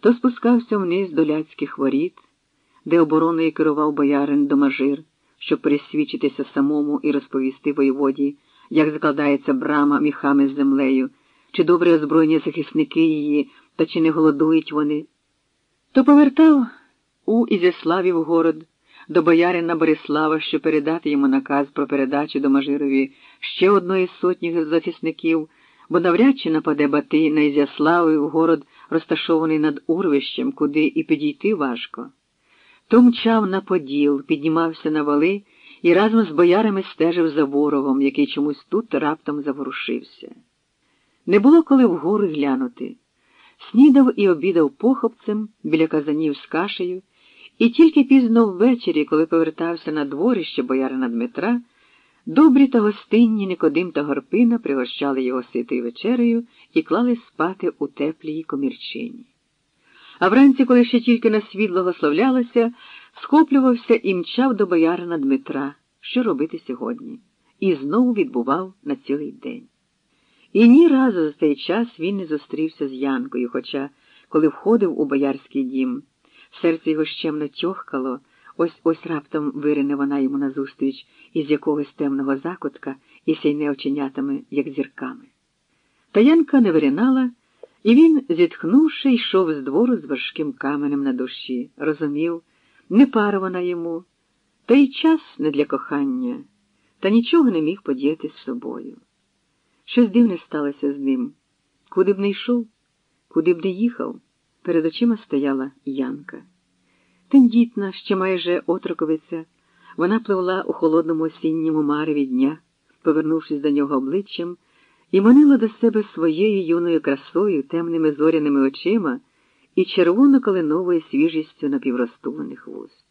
то спускався вниз до ляцьких воріт, де обороною керував боярин Домажир, щоб пересвідчитися самому і розповісти воєводі, як закладається брама міхами з землею, чи добре озброєні захисники її, та чи не голодують вони. То повертав у Ізяславів город до боярина Борислава, щоб передати йому наказ про передачу до Мажирові ще одної сотні захисників, бо навряд чи нападе Батий на Ізяславів город, розташований над урвищем, куди і підійти важко. То мчав на поділ, піднімався на вали і разом з боярами стежив за ворогом, який чомусь тут раптом заворушився. Не було коли вгору глянути. Снідав і обідав похопцем біля казанів з кашею, і тільки пізно ввечері, коли повертався на дворище боярина Дмитра, добрі та гостинні Никодим та Горпина пригощали його ситою вечерею і клали спати у теплій комірчині. А вранці, коли ще тільки на світ благословлялося, схоплювався і мчав до боярина Дмитра, що робити сьогодні, і знову відбував на цілий день. І ні разу за цей час він не зустрівся з Янкою, хоча, коли входив у боярський дім, серце його щемно тьохкало, ось ось раптом вирине вона йому назустріч із якогось темного закутка і сяйне оченятами, як зірками. Та Янка не виринала, і він, зітхнувши, йшов з двору з важким каменем на душі, розумів, не пара вона йому, та й час не для кохання, та нічого не міг подіяти з собою. Щось дивне сталося з ним. Куди б не йшов, куди б не їхав, перед очима стояла Янка. Тендітна, ще майже отроковиця, вона пливла у холодному осінньому мареві дня, повернувшись до нього обличчям, і манила до себе своєю юною красою, темними зоряними очима і червоно-калиновою свіжістю напівростулених вуст.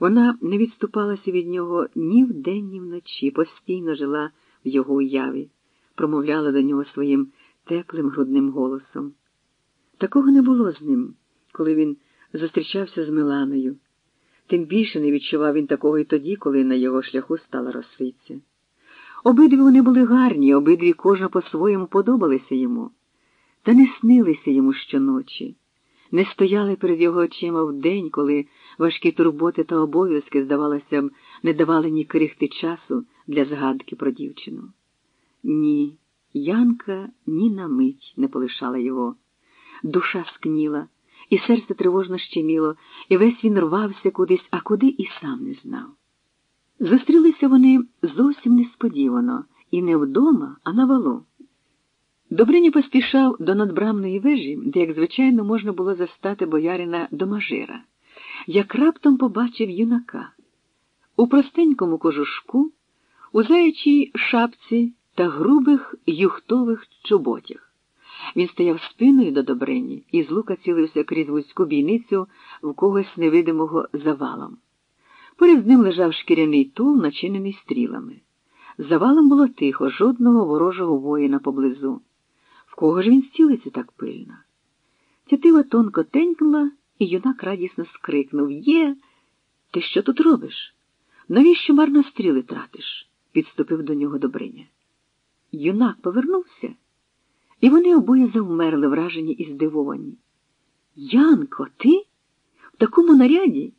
Вона не відступалася від нього ні вдень, ні вночі, постійно жила в його уяві промовляла до нього своїм теплим грудним голосом. Такого не було з ним, коли він зустрічався з Миланою. Тим більше не відчував він такого і тоді, коли на його шляху стала росиця. Обидві вони були гарні, обидві кожна по-своєму подобалися йому, та не снилися йому щоночі, не стояли перед його очима в день, коли важкі турботи та обов'язки, здавалося б, не давали ні крихти часу для згадки про дівчину. Ні, Янка ні на мить не полишала його. Душа скніла, і серце тривожно щеміло, і весь він рвався кудись, а куди і сам не знав. Зустрілися вони зовсім несподівано, і не вдома, а на валу. Добриня поспішав до надбрамної вежі, де, як звичайно, можна було застати боярина Домажира, як раптом побачив юнака. У простенькому кожушку, у заячій шапці та грубих юхтових чоботях. Він стояв спиною до Добрині і з лука цілився крізь вузьку бійницю в когось невидимого завалом. Поряд з ним лежав шкіряний тул, начинений стрілами. Завалом було тихо, жодного ворожого воїна поблизу. В кого ж він стілиться так пильно? Тятива тонко тенькнула, і юнак радісно скрикнув Є, ти що тут робиш? Навіщо марно стріли тратиш? підступив до нього Добриня. Юнак повернувся, і вони обоє завмерли, вражені і здивовані. Янко, ти? В такому наряді?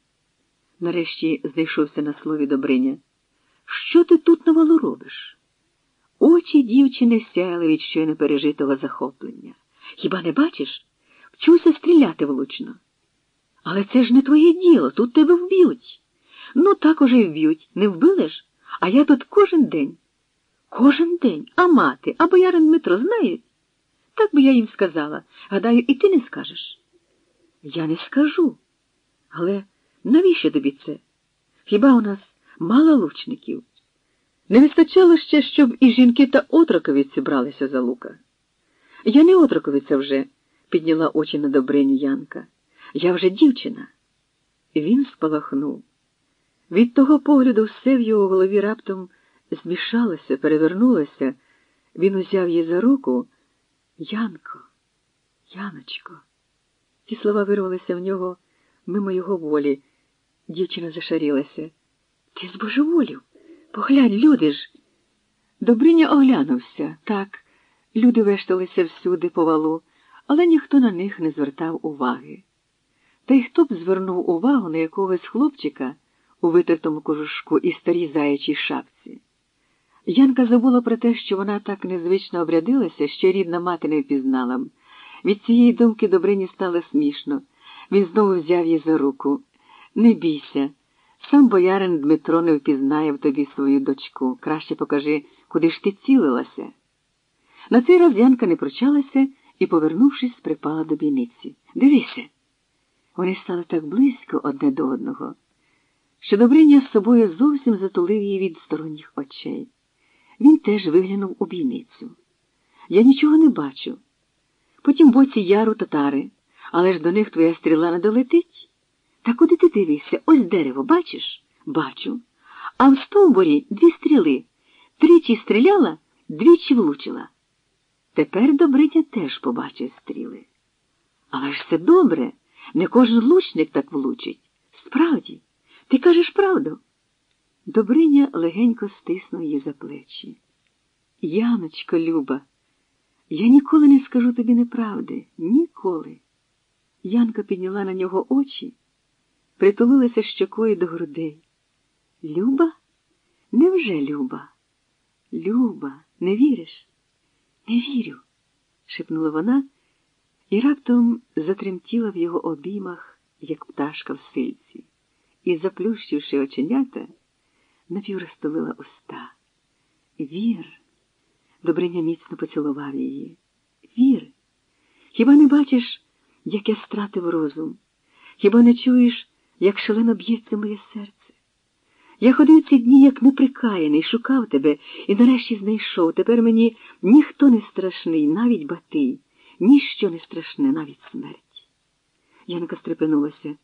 Нарешті знайшовся на слові Добриня. Що ти тут на валу робиш? Очі дівчини сяяли від щойно пережитого захоплення. Хіба не бачиш? Вчуся стріляти влучно. Але це ж не твоє діло, тут тебе вб'ють. Ну, так уже й вб'ють. Не вбили ж? А я тут кожен день. Кожен день, а мати, а боярин Дмитро знають? Так би я їм сказала. Гадаю, і ти не скажеш. Я не скажу. Але навіщо тобі це? Хіба у нас мало лучників? Не вистачало ще, щоб і жінки та отроковиці бралися за лука. Я не отроковиця вже, підняла очі на Добриню Янка. Я вже дівчина. Він спалахнув. Від того погляду все в його голові раптом змішалося, перевернулося, він узяв її за руку. Янко, Яночко. Ці слова вирвалися в нього мимо його волі. Дівчина зашарілася. Ти збожеволів. Поглянь, люди ж. Добриня оглянувся. Так, люди вешталися всюди по валу, але ніхто на них не звертав уваги. Та й хто б звернув увагу на якогось хлопчика у витертому кожушку і старій заячій шапці? Янка забула про те, що вона так незвично обрядилася, що рідна мати не впізнала. Від цієї думки Добрині стало смішно. Він знову взяв її за руку. Не бійся. Сам боярин Дмитро не впізнає в тобі свою дочку. Краще покажи, куди ж ти цілилася. На цей раз Янка не прочалася і, повернувшись, припала до бійниці. Дивися. Вони стали так близько одне до одного, що Добриня з собою зовсім затулив її від сторонніх очей. Він теж виглянув у бійницю. Я нічого не бачу. Потім боці яру татари, але ж до них твоя стріла не долетить. Та куди ти дивишся? Ось дерево, бачиш? Бачу. А в стовбурі дві стріли. Тричі стріляла, двічі влучила. Тепер Добриня теж побачив стріли. Але ж це добре, не кожен лучник так влучить. Справді, ти кажеш правду. Добриня легенько стиснув її за плечі. Яночко, Люба, я ніколи не скажу тобі неправди, ніколи. Янка підняла на нього очі, притулилася щокою до грудей. Люба? Невже Люба? Люба, не віриш? Не вірю, шепнула вона і раптом затремтіла в його обіймах, як пташка в сильці, і, заплющивши оченята, напівростолила уста. Вір, Добриня міцно поцілував її. Вір. Хіба не бачиш, як я стратив розум? Хіба не чуєш, як шалено б'ється моє серце? Я ходив ці дні, як неприкаяний, шукав тебе і нарешті знайшов. Тепер мені ніхто не страшний, навіть батий, ніщо не страшне, навіть смерть. Янка стрепенулася.